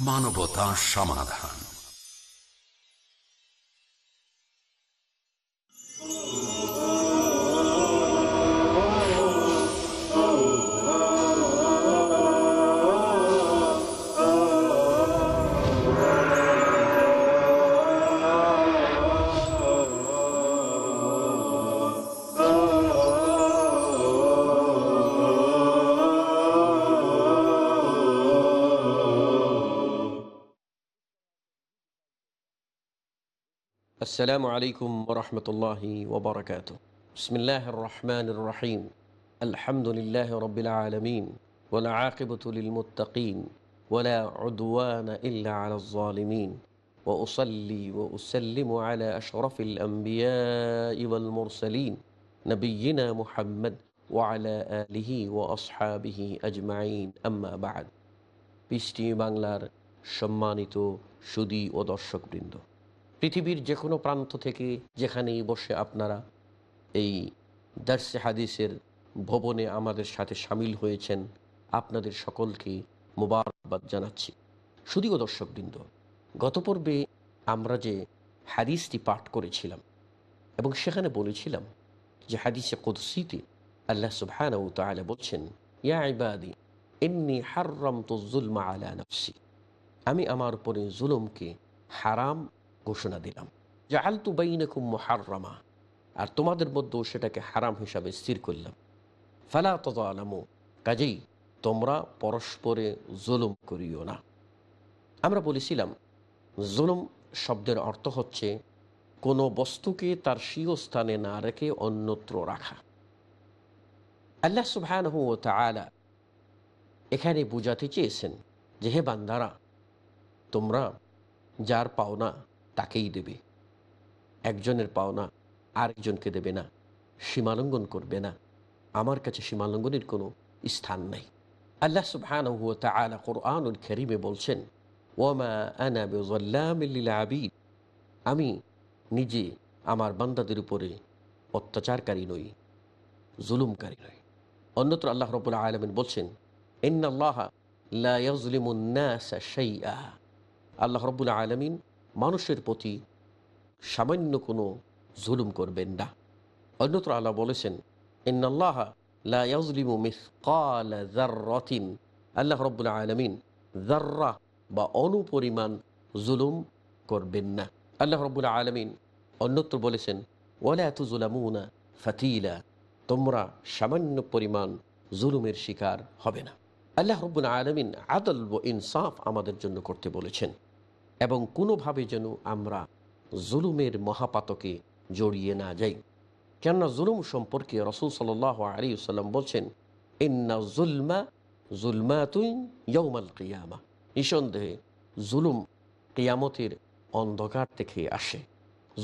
মানবতা সমাধান। السلام عليكم ورحمة الله وبركاته بسم الله الرحمن الرحيم الحمد لله رب العالمين والعاقبة للمتقين ولا عدوان إلا على الظالمين وأصلي وأسلم على أشرف الأنبياء والمرسلين نبينا محمد وعلى آله وأصحابه أجمعين أما بعد বৃষ্টি বাংলার সম্মানিত সুদী ও দর্শকবৃন্দ পৃথিবীর যে কোনো প্রান্ত থেকে যেখানেই বসে আপনারা এই দার্সে হাদিসের ভবনে আমাদের সাথে সামিল হয়েছেন, আপনাদের সকলকে মোবারকবাদ জানাচ্ছি। শুধুও দর্শকবৃন্দ, গত পর্বে আমরা যে হাদিসটি পাঠ করেছিলাম এবং সেখানে বলেছিলাম যে হাদিসে কুদসিতে আল্লাহ সুবহানাহু তাআলা বলছেন, ইয়া ইবাদি, ইন্নি হাররামতু যুলমা আলা নাফসি। আমি আমার উপরে জুলুমকে হারাম ঘোষণা দিলাম। জাহালতু বাইনাকুম মুহাররামা। আর তোমাদের মধ্যেও সেটাকে হারাম হিসাবে স্থির করলাম। ফালা তালামু কাজেই তোমরা পরস্পরে জুলুম করিও না। আমরা বলেছিলাম, জুলুম শব্দের অর্থ হচ্ছে কোনো বস্তুকে তার স্বীয় স্থানে না রেখে অন্যত্র রাখা। আল্লাহ সুবহানাহু ওয়া এখানে বুঝাতে চেয়েছেন যে, হে বান্দারা, তোমরা যার পাওনা তাকেই দেবে। একজনের পাওনা আরেকজনকে দেবে না, সীমালঙ্ঘন করবে না। আমার কাছে সীমালঙ্ঘনের কোনো স্থান নাই। আল্লাহ সুবহানাহু বলছেন আমি নিজে আমার বান্দাদের উপরে অত্যাচারকারী নই, জুলুমকারী নই। অন্যত্র আল্লাহ রবুল আলমিন বলছেন আল্লাহ রব্বুল আলমিন মানুষের প্রতি সামান্য কোনো জুলুম করবেন না। অন্যত্র আল্লাহ বলেছেন, ইন্নাল্লাহ লা ইয়াজলিমু মিসকাল যাররাতিন। আল্লাহ রব্বুল আলমিন জার্রা বা অনুপরিমাণ জুলুম করবেন না। আল্লাহ রব্বুল আলমিন অন্যত্র বলেছেন, ওয়ালা তুজুলামুনা ফাতিলা। তোমরা সামান্য পরিমাণ জুলুমের শিকার হবে না। আল্লাহ রব্বুল আলমিন আদল ও ইনসাফ আমাদের জন্য করতে বলেছেন। এবং কোনোভাবে যেন আমরা জুলুমের মহাপাতকে জড়িয়ে না যাই। কেননা জুলুম সম্পর্কে রসুল সাল আলী সাল্লাম বলছেন, ইন্না জুলমা জুলমা তুই ইয়ৌমাল কিয়ামা। নিঃসন্দেহে জুলুম কিয়ামতের অন্ধকার থেকে আসে।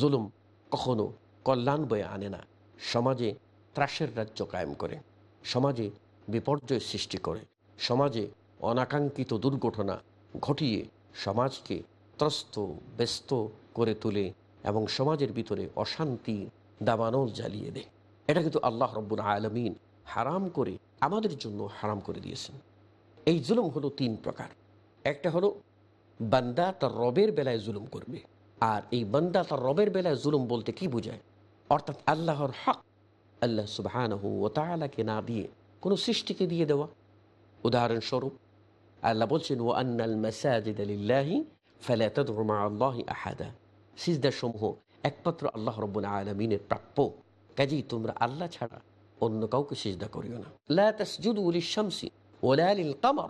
জুলুম কখনো কল্যাণ বয়ে আনে না। সমাজে ত্রাসের রাজ্য কায়েম করে। সমাজে বিপর্যয় সৃষ্টি করে। সমাজে অনাকাঙ্ক্ষিত দুর্ঘটনা ঘটিয়ে সমাজকে ত্রস্ত, ব্যস্ত করে তোলে এবং সমাজের ভিতরে অশান্তি, দাবানল জ্বালিয়ে দেয়। এটা কিন্তু আল্লাহ রব্বুল আলমিন হারাম করে আমাদের জন্য হারাম করে দিয়েছেন। এই জুলুম হলো তিন প্রকার। একটা হলো, বান্দা তার রবের বেলায় জুলুম করবে। আর এই বান্দা তার রবের বেলায় জুলুম বলতে কি বোঝায়? অর্থাৎ আল্লাহর হক, আল্লাহ সুবাহানহু ও তালাকে না দিয়ে কোনো সৃষ্টিকে দিয়ে দেওয়া। উদাহরণস্বরূপ, আল্লাহ বলছেন ও আন্নাল মাসাজিদ আলিল্লাহি ফালাতমা আল্লাহ আহাদা সিজদার সমূহ একমাত্র আল্লাহ রব্বুল আলমিনের প্রাপ্য। কাজেই তোমরা আল্লাহ ছাড়া অন্য কাউকে সিজদা করিও না। লা লিল-কামার।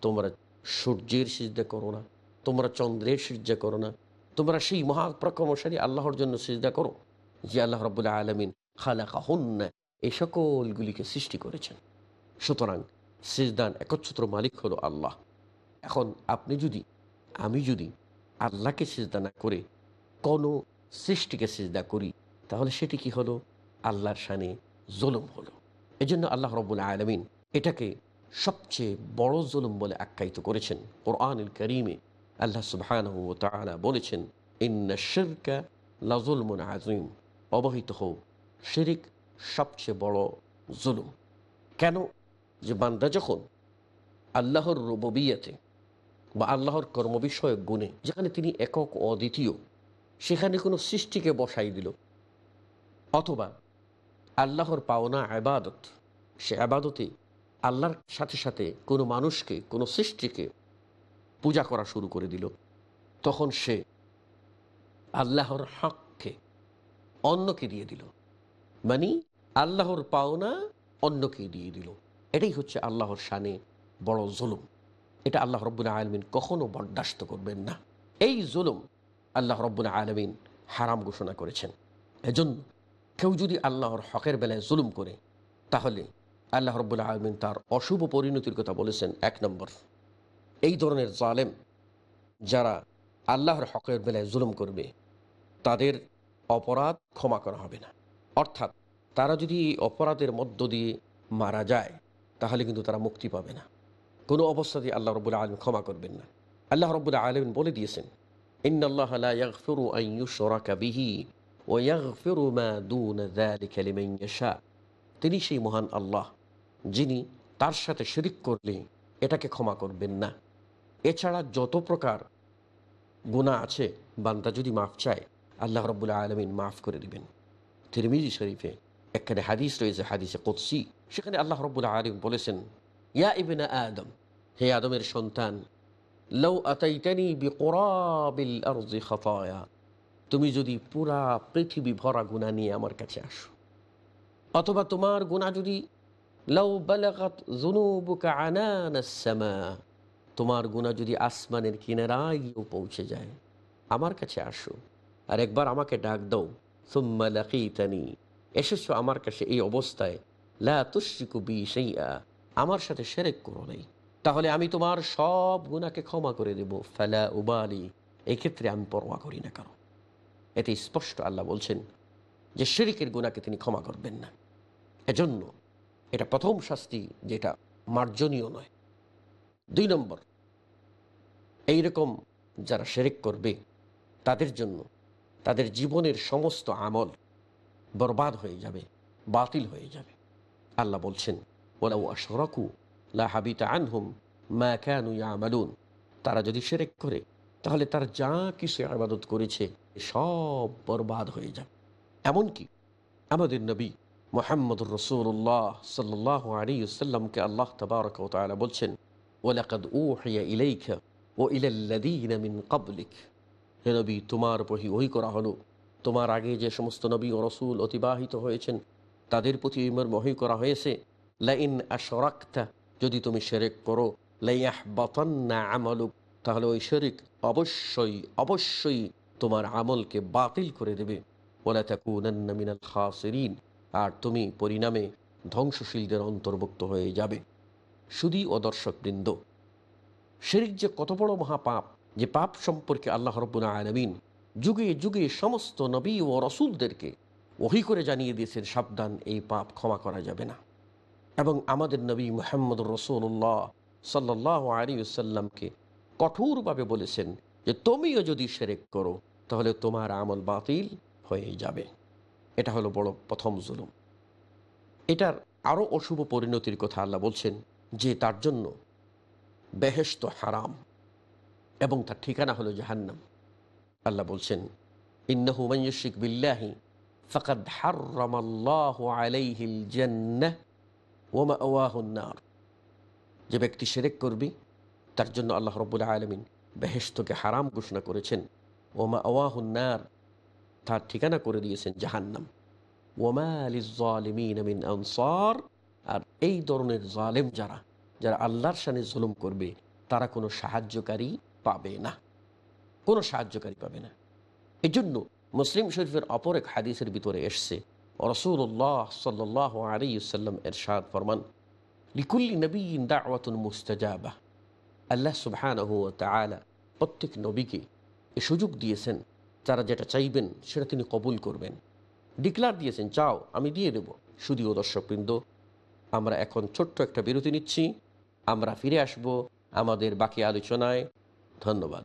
তোমরা সূর্যের সিজদা করো না। তোমরা চন্দ্রের সিজদা করো না। তোমরা সেই মহাপ্রকমশালী আল্লাহর জন্য সিজদা করো, যে আল্লাহ রব্বুল্লাহ আলমিন খালাকা হন্না এই সকলগুলিকে সৃষ্টি করেছেন। সুতরাং সিজদান একচ্ছত্র মালিক হলো আল্লাহ। এখন আপনি যদি আমি যদি আল্লাহকে সিজদা না করে কোনো সৃষ্টিকে সিজদা করি, তাহলে সেটি কি হলো? আল্লাহর শানে জুলুম হলো। এজন্য আল্লাহ রব্বুল আলমিন এটাকে সবচেয়ে বড় জুলুম বলে আখ্যায়িত করেছেন। কোরআনুল করিমে আল্লাহ সুবহান বলেছেন আজিম অবহিত হোক শিরিক সবচেয়ে বড় জুলুম। কেন? যে বান্দা যখন আল্লাহর রববিয়াতে বা আল্লাহর কর্মবিষয়ক গুণে, যেখানে তিনি একক অদ্বিতীয়, সেখানে কোনো সৃষ্টিকে বসাই দিল। অথবা আল্লাহর পাওনা আবাদত, সে আবাদতে আল্লাহর সাথে সাথে কোনো মানুষকে, কোনো সৃষ্টিকে পূজা করা শুরু করে দিল। তখন সে আল্লাহর হককে অন্যকে দিয়ে দিল। মানে আল্লাহর পাওনা অন্যকে দিয়ে দিল। এটাই হচ্ছে আল্লাহর শানে বড় জুলুম। এটা আল্লাহ রব্বুল্লাহ আলমিন কখনো বরদাস্ত করবেন না। এই জুলুম আল্লাহ রব্বুল্লাহ আলমিন হারাম ঘোষণা করেছেন। এজন্য কেউ যদি আল্লাহর হকের বেলায় জুলুম করে, তাহলে আল্লাহ রব্বুল্লাহ আলমিন তার অশুভ পরিণতির কথা বলেছেন এক নম্বর। এই ধরনের জালেম যারা আল্লাহর হকের বেলায় জুলুম করবে, তাদের অপরাধ ক্ষমা করা হবে না। অর্থাৎ তারা যদি অপরাধের মধ্য দিয়ে মারা যায়, তাহলে কিন্তু তারা মুক্তি পাবে না। কোনো অবস্থাতেই আল্লাহ রবুল্লা আলম ক্ষমা করবেন না। আল্লাহ রবুল্লা আলম বলে দিয়েছেন তিনি সেই মহান আল্লাহ, যিনি তার সাথে শিরিক করলে এটাকে ক্ষমা করবেন না। এছাড়া যত প্রকার গুণা আছে, বান্দা যদি মাফ চায়, আল্লাহ রব্বুল্লাহ আলমিন মাফ করে দিবেন। তিরমিজি শরীফে একখানে হাদিস রয়েছে, হাদিসে কোৎসি সেখানে আল্লাহ রব্বুল্লাহ আলম বলেছেন ইয়া ইবিনা আদম, হে আদমের সন্তান লৌ আতাইতানি বিকরাবিল আরজি তুমি যদি পুরা পৃথিবী ভরা গুণা নিয়ে আমার কাছে আসো। অথবা তোমার গুণা যদি লৌ বালাগাত জুনুবুকা আনানাসমা তোমার গুণা যদি আসমানের কিনারায় গিয়েও পৌঁছে যায়, আমার কাছে আসো। আর একবার আমাকে ডাক দাও, সুম্মা লাকিতানি, এসেছ আমার কাছে এই অবস্থায়, লা তুশ্রিকু বি সেইয়া আমার সাথে সেরেক করো নাই। তাহলে আমি তোমার সব গুণাকে ক্ষমা করে দেব। ফেলা উবালি। এক্ষেত্রে আমি পরোয়া করি না কারও এতে স্পষ্ট আল্লাহ বলছেন যে শেরিকের গুণাকে তিনি ক্ষমা করবেন না। এজন্য এটা প্রথম শাস্তি যেটা মার্জনীয় নয়। দুই নম্বর, এইরকম যারা শেরেক করবে, তাদের জন্য তাদের জীবনের সমস্ত আমল বরবাদ হয়ে যাবে, বাতিল হয়ে যাবে। আল্লাহ বলছেন ওলাউ আশরাকু লা হাবিতা আনহুম মা কানু ইয়ামালুন। তারা যদি শেরেক করে, তাহলে তার যা কিছু আবাদত করেছে, সব বরবাদ হয়ে যাবে। এমনকি আমাদের নবী মোহাম্মদুর রসুল্লাহ সাল্লাহ আলী সাল্লামকে আল্লাহ তবারক তালা বলছেন ওলাকাদ ও হিয়া ইলাইখা ও ইলাল্লাদিন কাবলিক হে নবী, তোমার প্রতি ওই করা হলো। তোমার আগে যে সমস্ত নবী ও রসুল অতিবাহিত হয়েছেন, তাদের প্রতি ইমর মহি করা হয়েছে। লাইন আশরাক্তা, যদি তুমি শেরেক করো লাইয়াহ বাতান্না আমালুক, তাহলে ওই শরিক অবশ্যই অবশ্যই তোমার আমলকে বাতিল করে দেবে। মিনাল আর তুমি পরিণামে ধ্বংসশীলদের অন্তর্ভুক্ত হয়ে যাবে। শুধু ও দর্শকবৃন্দ, শেরিক যে কত বড় মহাপাপ, যে পাপ সম্পর্কে আল্লাহ রব্বুল আলমিন যুগে যুগে সমস্ত নবী ও রসুলদেরকে ওহি করে জানিয়ে দিয়েছেন, সাবধান, এই পাপ ক্ষমা করা যাবে না। এবং আমাদের নবী মোহাম্মদ রসুল্লাহ সাল্লাহ আলী সাল্লামকে কঠোরভাবে বলেছেন যে, তুমিও যদি সেরেক করো, তাহলে তোমার আমল বাতিল হয়ে যাবে। এটা হলো বড় প্রথম জুলুম। এটার আরও অশুভ পরিণতির কথা আল্লাহ বলছেন যে, তার জন্য বেহেস্ত হারাম এবং তার ঠিকানা হলো জাহান্নাম। আল্লাহ বলছেন, ইন্নাহু মাইয়ুশিক বিল্লাহি ফাকাদ হাররামাল্লাহু আলাইহিল জান্নাহ ওয়া মাওয়াহুন যে ব্যক্তি শিরক করবে, তার জন্য আল্লাহ রব্বুল আলমিন বেহেস্তকে হারাম ঘোষণা করেছেন। ওমা আওয়াহুন্নার তার ঠিকানা করে দিয়েছেন জাহান্নাম। ওমা আলিমিন আমিন আনসার, আর এই ধরনের জালেম যারা যারা আল্লাহর সানে জুলুম করবে, তারা কোনো সাহায্যকারী পাবে না। কোনো সাহায্যকারী পাবে না। এই জন্য মুসলিম শরীফের অপর এক হাদিসের ভিতরে এসছে রসুল্লাহ সাল্লাহ সাল্লাম এরশাদ ফরমান, লিকুল্লি নবীন দাওয়াতুন মুস্তাজাবা, আল্লাহ সুবহানাহ প্রত্যেক নবীকে এ সুযোগ দিয়েছেন, যারা যেটা চাইবেন সেটা তিনি কবুল করবেন। ডিক্লার দিয়েছেন, চাও, আমি দিয়ে দেব। শুধুও দর্শকবৃন্দ, আমরা এখন ছোট্ট একটা বিরতি নিচ্ছি, আমরা ফিরে আসব আমাদের বাকি আলোচনায়। ধন্যবাদ।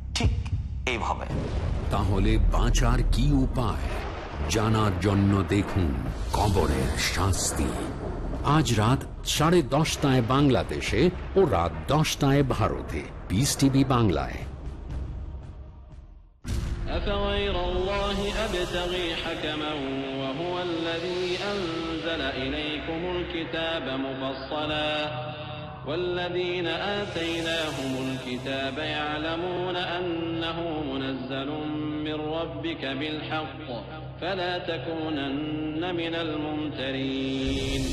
এইভাবে তাহলে বাঁচার কি উপায় জানার জন্য দেখুন কবরের শাস্তি আজ রাত সাড়ে দশটায় বাংলাদেশে ও রাত দশটায় ভারতে পিস টিভি বাংলায় أفغير الله أبتغي حكما وهو الذي أنزل إليكم الكتاب مفصلا والذين آتيناهم الكتاب يعلمون أنه منزل من ربك بالحق فلا تكونن من الممترين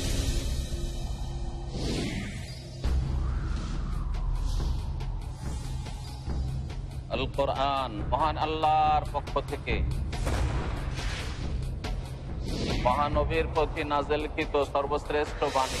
আল কোরআন মহান আল্লাহর পক্ষ থেকে মহানবীর প্রতি নাজেলকৃত সর্বশ্রেষ্ঠ বাণী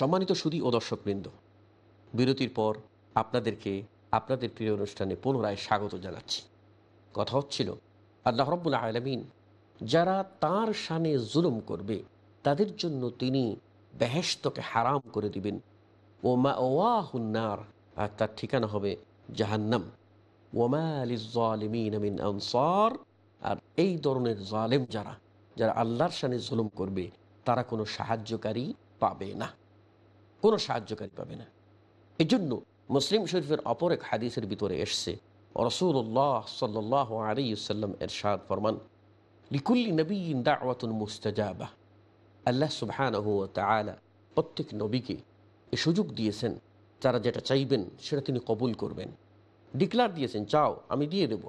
সম্মানিত সুদী ও দর্শকবৃন্দ, বিরতির পর আপনাদেরকে আপনাদের প্রিয় অনুষ্ঠানে পুনরায় স্বাগত জানাচ্ছি। কথা হচ্ছিল, আল্লাহ রব্বুল আলমিন যারা তার শানে জুলুম করবে, তাদের জন্য তিনি বেহেস্তকে হারাম করে দিবেন। ও মা ওয়াহুন্নার আর তার ঠিকানা হবে জাহান্নাম। ওমা আলিমিন আমিন আনসার, আর এই ধরনের জালেম যারা যারা আল্লাহর শানে জুলুম করবে, তারা কোনো সাহায্যকারী পাবে না। কোনো সাহায্যকারী পাবে না। এই জন্য মুসলিম শরীফের অপর এক হাদিসের ভিতরে এসছে রসুল্লাহ সাল্লাহ আলিয়াল্লাম এরশাদ ফরমান, লিকুল্লি নবী দাওয়াতুন মুস্তাজাবা। আল্লাহ সুবহান প্রত্যেক নবীকে এ সুযোগ দিয়েছেন, যারা যেটা চাইবেন সেটা তিনি কবুল করবেন। ডিক্লার দিয়েছেন, চাও, আমি দিয়ে দেব।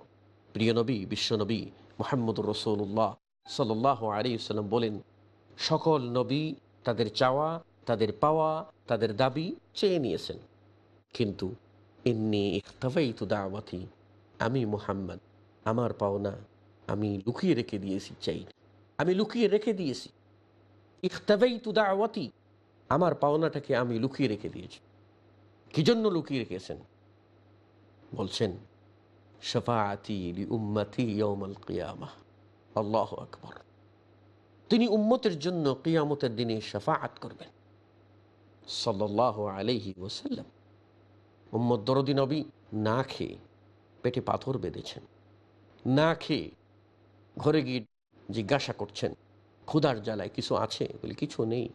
প্রিয় নবী বিশ্বনবী মোহাম্মদুর রসুল্লাহ সাল্লাহ আলিয়াল্লাম বলেন, সকল নবী তাদের চাওয়া, তাদের পাওয়া তাদের দাবি চেয়ে নিয়েছেন। কিন্তু এমনি ইখতাফাই তু দাওয়াতি, আমি মোহাম্মদ, আমার পাওনা আমি লুকিয়ে রেখে দিয়েছি চাই। আমি লুকিয়ে রেখে দিয়েছি। ইখতাফাই তু দাওয়াতি, আমার পাওনাটাকে আমি লুকিয়ে রেখে দিয়েছি। কি জন্য লুকিয়ে রেখেছেন? বলছেন, শফাআতি উম্মতি ইয়াউমাল কিয়ামাহ। আল্লাহু আকবার। তিনি উম্মতের জন্য কিয়ামতের দিনে শফাআত করবেন। সাল্লাহ আলহি ওসাল্লাম মোহাম্মদ দরদি নবী না খেয়ে পেটে পাথর বেঁধেছেন। না খেয়ে ঘরে গিয়ে জিজ্ঞাসা করছেন ক্ষুধার জ্বালায় কিছু আছে? বলে, কিছু নেই।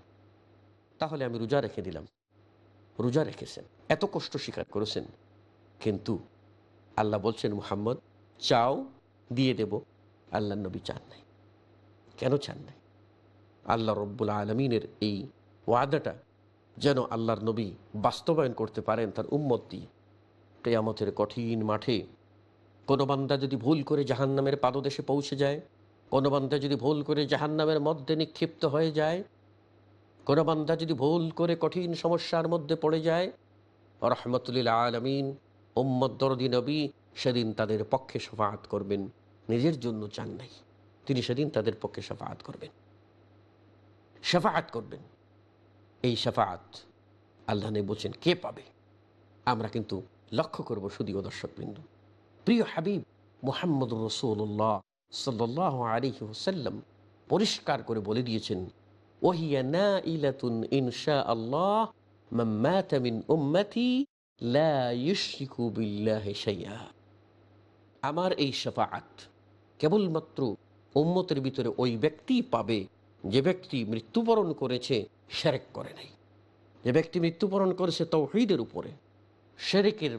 তাহলে আমি রোজা রেখে দিলাম। রোজা রেখেছেন। এত কষ্ট স্বীকার করেছেন। কিন্তু আল্লাহ বলছেন, মুহাম্মদ, চাও, দিয়ে দেব। আল্লাহ নবী চান নাই। কেন চান নাই? আল্লাহ রব্বুল আলমিনের এই ওয়াদাটা যেন আল্লাহর নবী বাস্তবায়ন করতে পারেন তার উম্মত। কেয়ামতের কঠিন মাঠে কোনো বান্দা যদি ভুল করে জাহান্নামের পাদদেশে পৌঁছে যায়, কোনো বান্দা যদি ভুল করে জাহান্নামের মধ্যে নিক্ষিপ্ত হয়ে যায়, কোনো বান্দা যদি ভুল করে কঠিন সমস্যার মধ্যে পড়ে যায়, রহমতুল্লিল আলমিন উম্মদ দরদি নবী সেদিন তাদের পক্ষে সাফাহাত করবেন, নিজের জন্য চান নাই। তিনি সেদিন তাদের পক্ষে সাফাহাত করবেন। সাফাহাত করবেন। এই সাফাহাত আল্লাহ নেই বলছেন, কে পাবে? আমরা কিন্তু লক্ষ্য করব শুধুও দর্শকবৃন্দ। প্রিয় হাবিব মোহাম্মদ রসুল্লাহ সাল্লাহ আলিহি ওসাল্লাম পরিষ্কার করে বলে দিয়েছেন না ইলাতুন আল্লাহ লা আমার এই শাফাআত কেবলমাত্র উম্মতের ভিতরে ওই ব্যক্তি পাবে যে ব্যক্তি মৃত্যুবরণ করেছে শেরেক করে নাই। যে ব্যক্তি মৃত্যুবরণ করেছে তৌহিদের উপরে শেরেকের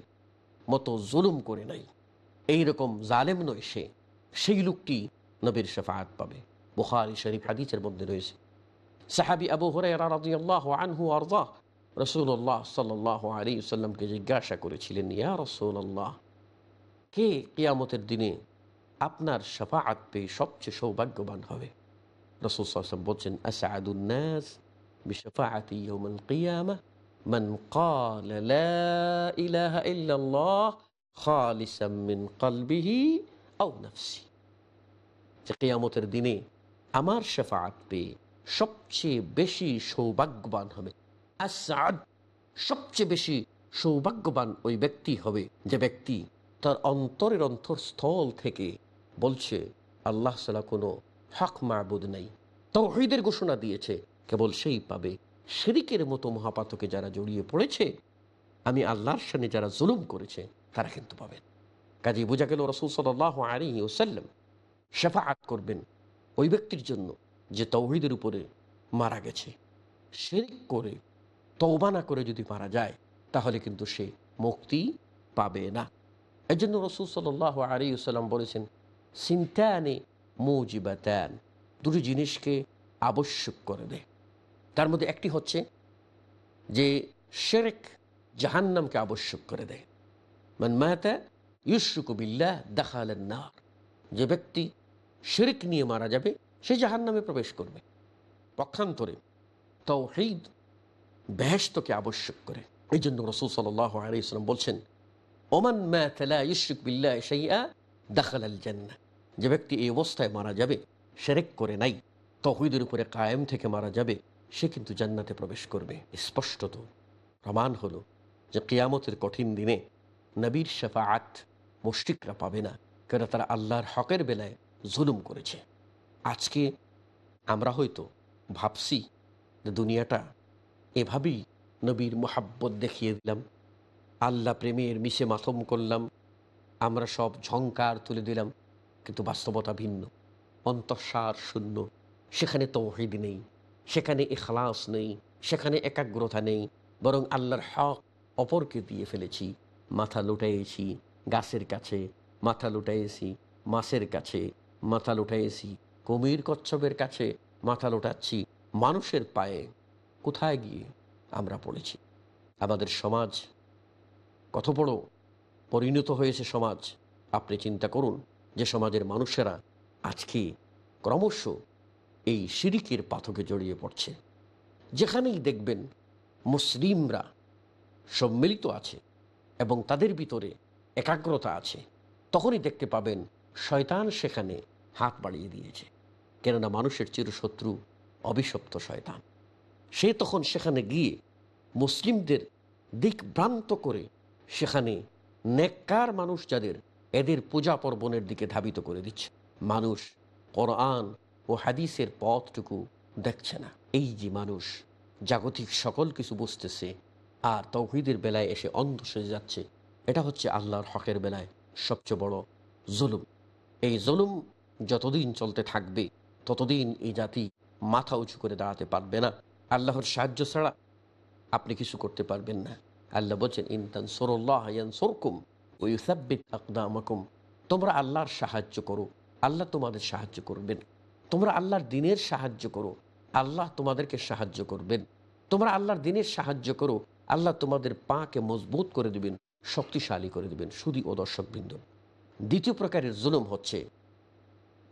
মতো জুলুম করে নাই। এই রকম জালেম নয় সে, সেই লোকটি নবীর শাফাআত পাবে। বুখারি শরীফ হাদিসের মধ্যে রয়েছে। সাহাবি আবু হরাইরা আনহু আরদা রসুল্লাহ সাল্লাহ আলী সাল্লামকে জিজ্ঞাসা করেছিলেন, ইয়া রসুল্লাহ কে কিয়ামতের দিনে আপনার শাফাআত পেয়ে সবচেয়ে সৌভাগ্যবান হবে? রসুল সাল্লাম বলছেন আসাদুন্নাস বিশফাআতি ইয়াউমাল কিয়ামাহ মান লা ইলাহা ইল্লাল্লাহ খালিসাম মিন কিয়ামতের দিনে আমার শাফাআত পেয়ে সবচেয়ে বেশি সৌভাগ্যবান হবে। আসাদ সবচেয়ে বেশি সৌভাগ্যবান ওই ব্যক্তি হবে যে ব্যক্তি তার অন্তরের অন্তরস্থল থেকে বলছে, আল্লাহ সালা কোনো হক মাহবুদ নেই। তৌহিদের ঘোষণা দিয়েছে, কেবল সেই পাবে। শিরিকের মতো মহাপাতকে যারা জড়িয়ে পড়েছে, আমি আল্লাহর সামনে যারা জুলুম করেছে, তারা কিন্তু পাবেন। কাজে বোঝা গেল রসুল সাল্লাহ আলী ওসাল্লাম শেফাআত করবেন ওই ব্যক্তির জন্য যে তৌহিদের উপরে মারা গেছে। শিরিক করে তৌবা না করে যদি মারা যায়, তাহলে কিন্তু সে মুক্তি পাবে না। এই জন্য রসুল সাল্লাহ আলী সাল্লাম বলেছেন, সিন্তানে মুজিবাতান। দুটি জিনিসকে আবশ্যক করে দেয়। তার মধ্যে একটি হচ্ছে যে শেরেক জাহান্নামকে আবশ্যক করে দেয়। মান মাতা ইউসুক বিল্লাহ দেখালেন না যে ব্যক্তি শেরেক নিয়ে মারা যাবে, সে জাহান্নামে প্রবেশ করবে। পক্ষান্তরে তৌহিদ বেহেস্তকে আবশ্যক করে। এই জন্য রসুল সাল্লাহ আলাইসলাম বলছেন, ওমান ম্যাথলা ইউসুক বিল্লাহ সাইয়া দাখাল আল জান্না যে ব্যক্তি এই অবস্থায় মারা যাবে, সেরেক করে নাই, তহিদের উপরে কায়েম থেকে মারা যাবে, সে কিন্তু জান্নাতে প্রবেশ করবে। স্পষ্টত প্রমাণ হলো যে কেয়ামতের কঠিন দিনে নবীর শেফা শেফাআত মুষ্টিকরা পাবে না, কেন তারা আল্লাহর হকের বেলায় জুলুম করেছে। আজকে আমরা হয়তো ভাবছি যে দুনিয়াটা এভাবেই নবীর মোহাব্বত দেখিয়ে দিলাম, আল্লাহ প্রেমের মিশে মাথম করলাম, আমরা সব ঝঙ্কার তুলে দিলাম কিন্তু বাস্তবতা ভিন্ন। অন্তঃসার শূন্য। সেখানে তৌহিদ নেই, সেখানে এখলাস নেই, সেখানে একাগ্রতা নেই, বরং আল্লাহর হক অপরকে দিয়ে ফেলেছি। মাথা লুটাইয়েছি গাছের কাছে, মাথা লুটাইয়েছি মাছের কাছে, মাথা লুটাইয়েছি কুমির কচ্ছপের কাছে, মাথা লোটাচ্ছি মানুষের পায়ে। কোথায় গিয়ে আমরা পড়েছি? আমাদের সমাজ কত বড়? পরিণত হয়েছে সমাজ। আপনি চিন্তা করুন। যে সমাজের মানুষেরা আজকে ক্রমশ এই সিরিকের পাথকে জড়িয়ে পড়ছে। যেখানেই দেখবেন মুসলিমরা সম্মিলিত আছে এবং তাদের ভিতরে একাগ্রতা আছে, তখনই দেখতে পাবেন শয়তান সেখানে হাত বাড়িয়ে দিয়েছে। কেননা মানুষের চিরশত্রু অভিশপ্ত শয়তান। সে তখন সেখানে গিয়ে মুসলিমদের দিকভ্রান্ত করে সেখানে নেককার মানুষ যাদের এদের পূজা পর্বণের দিকে ধাবিত করে দিচ্ছে। মানুষ কোরআন ও হাদিসের পথটুকু দেখছে না। এই যে মানুষ জাগতিক সকল কিছু বুঝতেছে আর তৌহিদের বেলায় এসে অন্ধ সেজে যাচ্ছে, এটা হচ্ছে আল্লাহর হকের বেলায় সবচেয়ে বড় জুলুম। এই জুলুম যতদিন চলতে থাকবে, ততদিন এই জাতি মাথা উঁচু করে দাঁড়াতে পারবে না। আল্লাহর সাহায্য ছাড়া আপনি কিছু করতে পারবেন না। আল্লাহ বলছেন ইনতান সরল্লাহ সরকুম ওই আকদামাকুম তোমরা আল্লাহর সাহায্য করো। আল্লাহ তোমাদের সাহায্য করবেন। তোমরা আল্লাহর দিনের সাহায্য করো। আল্লাহ তোমাদেরকে সাহায্য করবেন। তোমরা আল্লাহর দিনের সাহায্য করো। আল্লাহ তোমাদের পাকে মজবুত করে দিবেন, শক্তিশালী করে দিবেন শুধু ও দর্শকবৃন্দ। দ্বিতীয় প্রকারের জুলুম হচ্ছে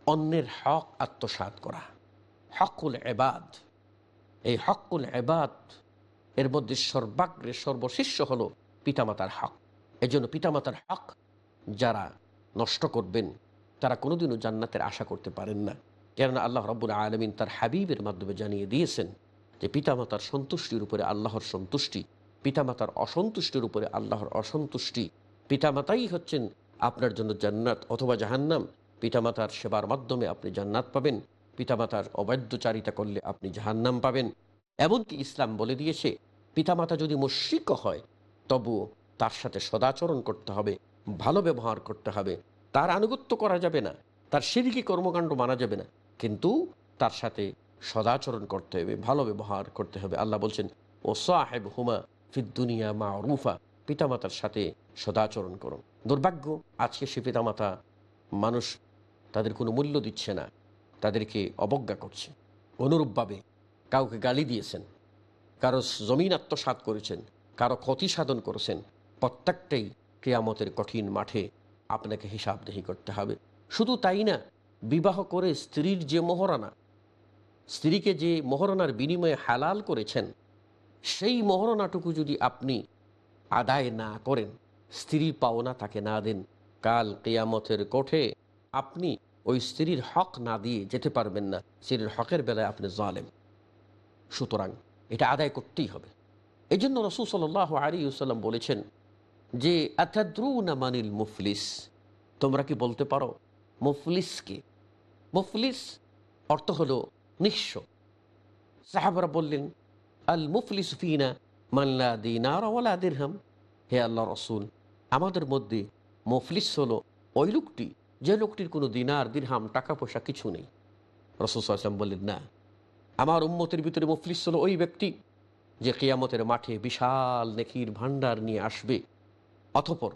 অন্যের হক আত্মসাত করা। হকুল এবাদ এই হকুল এবাদ এর মধ্যে সর্বাগ্রে সর্বশিষ্য হলো পিতামাতার হক। এই জন্য পিতামাতার হক যারা নষ্ট করবেন, তারা কোনোদিনও জান্নাতের আশা করতে পারেন না। কেননা আল্লাহ রব্বুল আলমিন তার হাবিবের মাধ্যমে জানিয়ে দিয়েছেন যে পিতামাতার সন্তুষ্টির উপরে আল্লাহর সন্তুষ্টি, পিতামাতার অসন্তুষ্টির উপরে আল্লাহর অসন্তুষ্টি। পিতামাতাই হচ্ছেন আপনার জন্য জান্নাত অথবা জাহান্নাম। পিতামাতার সেবার মাধ্যমে আপনি জান্নাত পাবেন, পিতামাতার অবাধ্যচারিতা করলে আপনি জাহান্নাম পাবেন। এমনকি ইসলাম বলে দিয়েছে, পিতামাতা যদি মুশ্রিক হয়, তবুও তার সাথে সদাচরণ করতে হবে, ভালো ব্যবহার করতে হবে। তার আনুগত্য করা যাবে না, তার সিরিকি কর্মকাণ্ড মানা যাবে না। কিন্তু তার সাথে সদাচরণ করতে হবে, ভালো ব্যবহার করতে হবে। আল্লাহ বলছেন, ও সাহেব হুমা ফিদ্দুনিয়া মা রুফা পিতামাতার সাথে সদাচরণ করুন দুর্ভাগ্য, আজকে সে পিতামাতা মানুষ তাদের কোনো মূল্য দিচ্ছে না, তাদেরকে অবজ্ঞা করছে। অনুরূপভাবে কাউকে গালি দিয়েছেন, কারও জমিন আত্মসাত করেছেন, কারও ক্ষতি সাধন করেছেন প্রত্যেকটাই কেয়ামতের কঠিন মাঠে আপনাকে হিসাবদেহি করতে হবে। শুধু তাই না, বিবাহ করে স্ত্রীর যে মহরানা স্ত্রীকে যে মহরণার বিনিময়ে হালাল করেছেন, সেই মহরণাটুকু যদি আপনি আদায় না করেন, স্ত্রীর পাওনা তাকে না দেন, কাল কেয়ামতের কোঠে আপনি ওই স্ত্রীর হক না দিয়ে যেতে পারবেন না, স্ত্রীর হকের বেলায় আপনি জালেম। সুতরাং এটা আদায় করতেই হবে। এই জন্য রসুল সাল আলী সাল্লাম বলেছেন যে, আতাদ্রুনা মানিল মুফলিস? তোমরা কি বলতে পারো? মুফলিসকে মুফলিস অর্থ হলো নিঃস্ব। সাহাবরা বললেন, আল মুফলিস ফিনা মাল্লা দিনার ওয়ালা দিরহাম? হে আল্লাহ রসুল, আমাদের মধ্যে মুফলিস হলো ওই লোকটি, যে লোকটির কোনো দিনার, দিরহাম টাকা পয়সা কিছু নেই। রসুল আসলাম বললেন, না, আমার উম্মতের ভিতরে মুফলিস হলো ওই ব্যক্তি, যে কেয়ামতের মাঠে বিশাল নেকির ভাণ্ডার নিয়ে আসবে। অথপর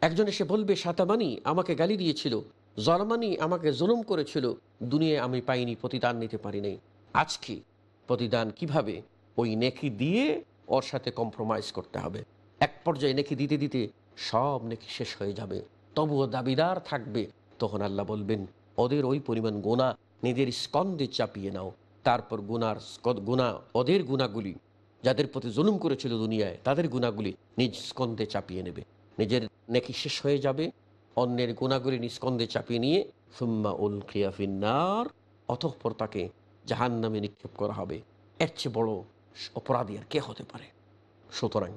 একজন এসে বলবে, সাতামানি আমাকে গালি দিয়েছিল জলমানি আমাকে জুলুম করেছিল, দুনিয়ায় আমি পাইনি, প্রতিদান নিতে পারি নাই। আজকে প্রতিদান কীভাবে? ওই নেকি দিয়ে ওর সাথে কম্প্রোমাইজ করতে হবে। এক পর্যায়ে নেকি দিতে দিতে সব নেকি শেষ হয়ে যাবে। তবুও দাবিদার থাকবে। তখন আল্লাহ বলবেন, ওদের ওই পরিমাণ গোনা নিজের স্কন্দে চাপিয়ে নাও। তারপর গুনার গুণা ওদের গুণাগুলি যাদের প্রতি জুলুম করেছিল দুনিয়ায়, তাদের গুণাগুলি নিজ স্কন্দে চাপিয়ে নেবে। নিজের নেকি শেষ হয়ে যাবে, অন্যের গুণাগুলি নিষ্কন্দে চাপিয়ে নিয়ে সুম্মা উল খিয়াফিন্নার অতঃপর তাকে জাহান নামে নিক্ষেপ করা হবে। এর চেয়ে বড় অপরাধী আর কে হতে পারে? সুতরাং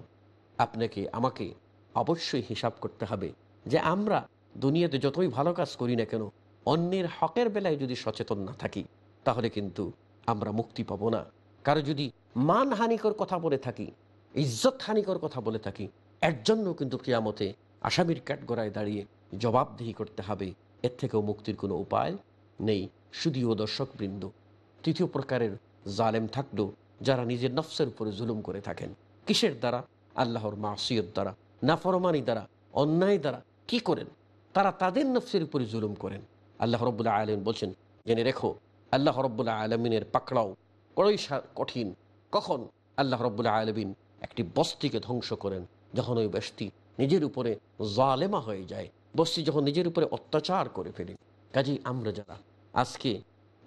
আপনাকে, আমাকে অবশ্যই হিসাব করতে হবে যে আমরা দুনিয়াতে যতই ভালো কাজ করি না কেন, অন্যের হকের বেলায় যদি সচেতন না থাকি, তাহলে কিন্তু আমরা মুক্তি পাবো না। কারও যদি মান হানিকর কথা বলে থাকি ইজ্জত হানিকর কথা বলে থাকি, এর জন্য কিন্তু কিয়ামতে আসামির কাঠগড়ায় দাঁড়িয়ে জবাবদিহি করতে হবে। এর থেকেও মুক্তির কোনো উপায় নেই শুধুও দর্শকবৃন্দ। তৃতীয় প্রকারের জালেম থাকলেও যারা নিজের নফসের উপরে জুলুম করে থাকেন। কিসের দ্বারা? আল্লাহর মাসিয়ত দ্বারা, নাফরমানি দ্বারা, অন্যায় দ্বারা কি করেন? তারা তাদের নফসের উপরে জুলুম করেন। আল্লাহ রব্বুল্লাহ আলম বলছেন, জেনে রেখো, আল্লাহ রব্বুল্লাহ আলমিনের পাকড়াও বড়ই কঠিন কখন আল্লাহ রব্বুল্লাহ আলমিন একটি বস্তিকে ধ্বংস করেন? যখন ওই বস্তি নিজের উপরে জালেমা হয়ে যায়, বস্তি যখন নিজের উপরে অত্যাচার করে ফেলে। কাজেই আমরা যারা আজকে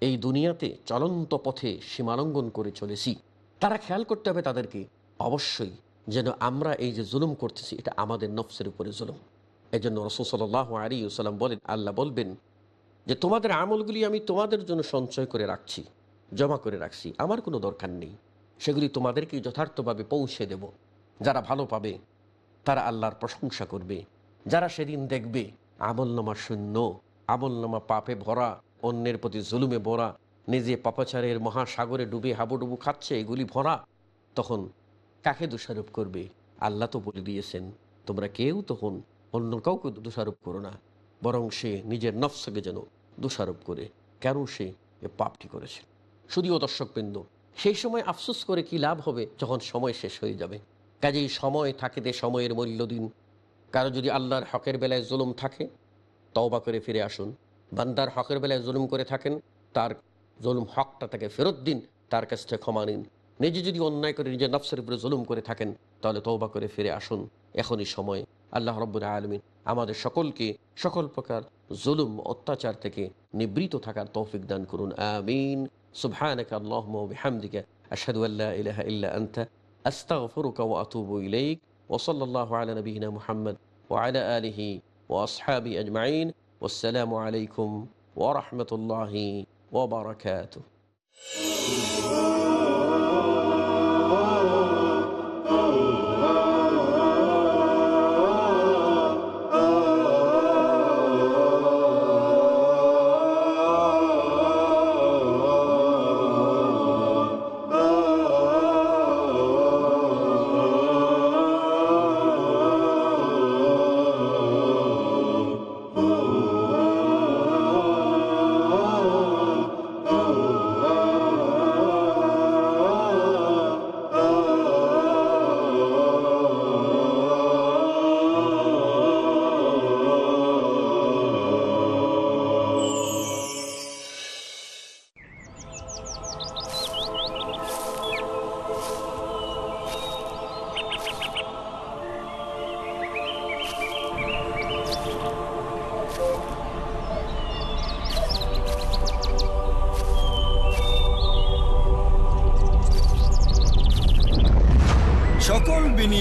এই দুনিয়াতে চলন্ত পথে সীমালঙ্ঘন করে চলেছি, তারা খেয়াল করতে হবে তাদেরকে অবশ্যই যেন আমরা এই যে জুলুম করতেছি, এটা আমাদের নফসের উপরে জুলুম। এই জন্য রসুসল্লাহ আলী সাল্লাম বলেন, আল্লাহ বলবেন যে, তোমাদের আমলগুলি আমি তোমাদের জন্য সঞ্চয় করে রাখছি, জমা করে রাখছি, আমার কোনো দরকার নেই। সেগুলি তোমাদেরকে যথার্থভাবে পৌঁছে দেব। যারা ভালো পাবে, তারা আল্লাহর প্রশংসা করবে। যারা সেদিন দেখবে, আমলনামা শূন্য, আমলনামা পাপে ভরা, অন্যের প্রতি জুলুমে ভরা, নিজে পাপাচারের মহাসাগরে ডুবে হাবুডুবু খাচ্ছে, এগুলি ভরা, তখন কাকে দোষারোপ করবে? আল্লাহ তো বলে দিয়েছেন, তোমরা কেউ তখন অন্য কাউকে দোষারোপ করো না, বরং সে নিজের নফসকে যেন দোষারোপ করে। কেন সে পাপটি করেছে? শুধুও দর্শকবৃন্দ সেই সময় আফসোস করে কি লাভ হবে যখন সময় শেষ হয়ে যাবে? কাজেই সময় থাকে থাকিতে সময়ের মূল্য দিন। কারও যদি আল্লাহর হকের বেলায় জুলুম থাকে, তওবা করে ফিরে আসুন। বান্দার হকের বেলায় জুলুম করে থাকেন, তার জুলুম হকটা তাকে ফেরত দিন, তার কাছ থেকে ক্ষমা নিন। নিজে যদি অন্যায় করে নিজের নফসের উপরে জুলুম করে থাকেন, তাহলে তওবা করে ফিরে আসুন। এখনই সময়। আল্লাহ রব্বুল আলমিন আমাদের সকলকে সকল প্রকার জুলুম, অত্যাচার থেকে নিবৃত থাকার তৌফিক দান করুন। আমিন। সুবহানাকা আল্লাহুম্মা ওয়া বিহামদিকা আশহাদু আল্লা ইলাহা ইল্লা আনতা আস্তাগফিরুকা ওয়া আতুবু ইলাইক ওয়া সাল্লাল্লাহু আলা নাবিয়িনা মুহাম্মদ ওয়া আলা আলিহি ওয়া আসহাবি আজমাইন ওয়াসসালামু আলাইকুম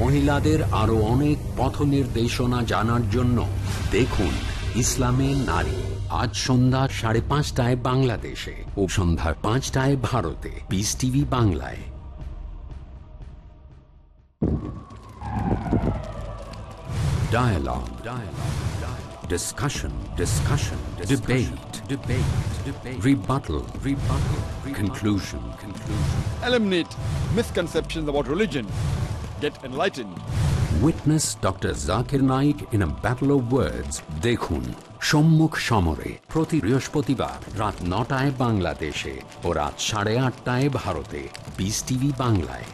মহিলাদের আরও অনেক পথ নির্দেশনা জানার জন্য দেখুন ইসলামে নারী আজ সন্ধ্যা সাড়ে পাঁচটায় বাংলাদেশে ও সন্ধ্যা পাঁচটায় ভারতে পিস টিভি বাংলায় Dialogue. Dialogue. Dialogue. Discussion. Discussion. Discussion. Debate. Debate. Debate. Rebuttal. Rebuttal. Rebuttal. Conclusion. Conclusion. Eliminate misconceptions about religion. Get enlightened. Witness Dr. Zakir Naik in a battle of words. দেখুন সম্মুখ সমরে প্রতি বৃহস্পতিবার রাত নটায় বাংলাদেশে ও রাত সাড়ে আটটায় ভারতে বিস টিভি বাংলায়